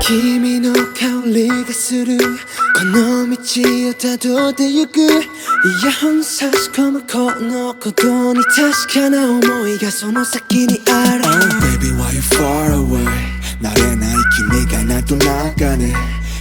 君の香りがするこの道をたどってゆく。イヤホン差し込むこのことに確かな思いがその先にある。Oh baby why you far away? 慣れない君がなとなかね。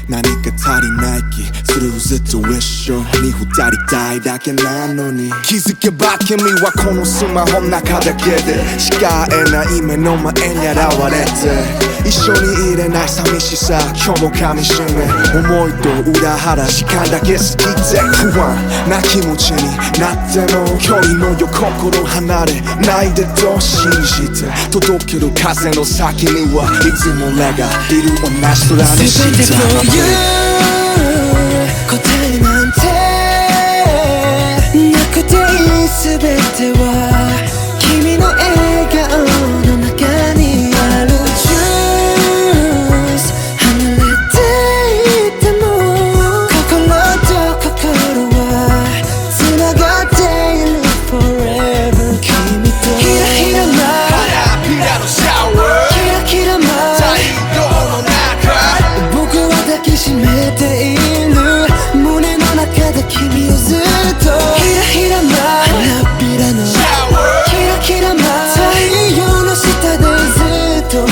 何か足りない気するずっと一緒に二人たいだけなのに。気づけば君はこのスマホの中だけでしか会えない目の前に現れて一緒にいれない寂しさ今日も噛みしめ思いと裏腹時間だけ過ぎて不安な気持ちになっても距離のよ心離れないでと信じて届ける風の先にはいつも俺がいる同じ空に全てした for you しめている胸の中で君をずっとひらひらな花びらのキラキラな太陽の下でずっと二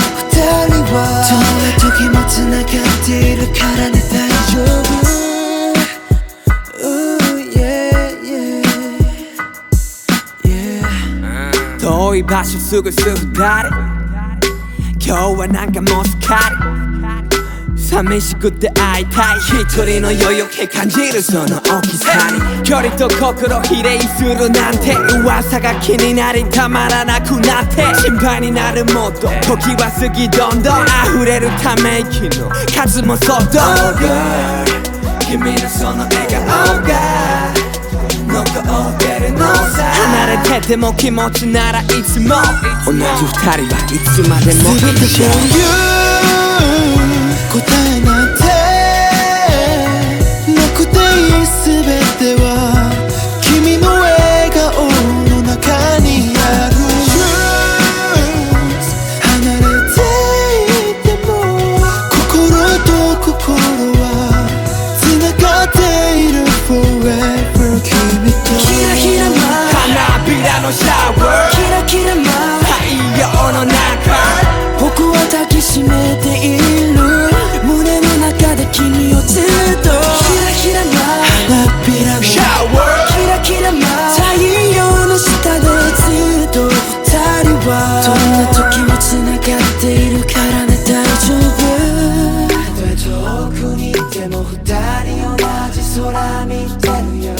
人はどんな時も繋がっているからね大丈夫 Ooh, yeah, yeah, yeah. 遠い場所すぐすぐ二人今日はなんかもうすっかり寂しくて会いたい一人の余裕気感じるその大きさに距離と心比例するなんて噂が気になりたまらなくなって心配になるもっと時は過ぎどんどん溢れるため息の。数もそっと。Oh girl 君のその笑顔が残ってるのさ離れてても気持ちならいつも同じ二人はいつまでも。一緒 Forever 君とキラキラな花びらのシャワー。キラキラな太陽の中。僕は抱きしめている。胸の中で君をずっと。キラキラな花びらのシャワー。キラキラな太陽の下でずっと。二人は。どんな時も繋がっているからね。大丈夫。たとえ遠くにいても二人空見てるよ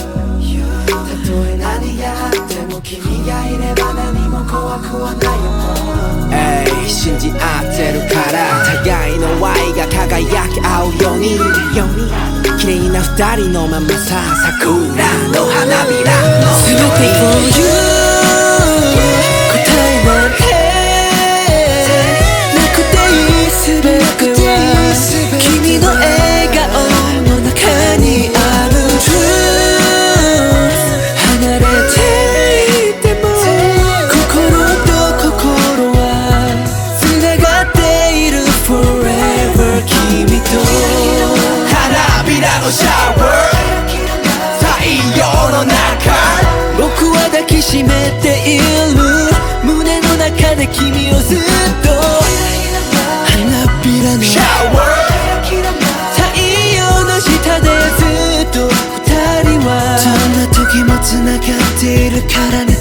たとえ何があっても君がいれば何も怖くはないよ、信じ合ってるから互いの愛が輝き合うように綺麗な二人のままさ桜の花びらの全て for you 答えなんてなくていい全て君の絵中僕は抱きしめている胸の中で君をずっと花びらのシャワー太陽の下でずっと二人はどんな時も繋がっているからね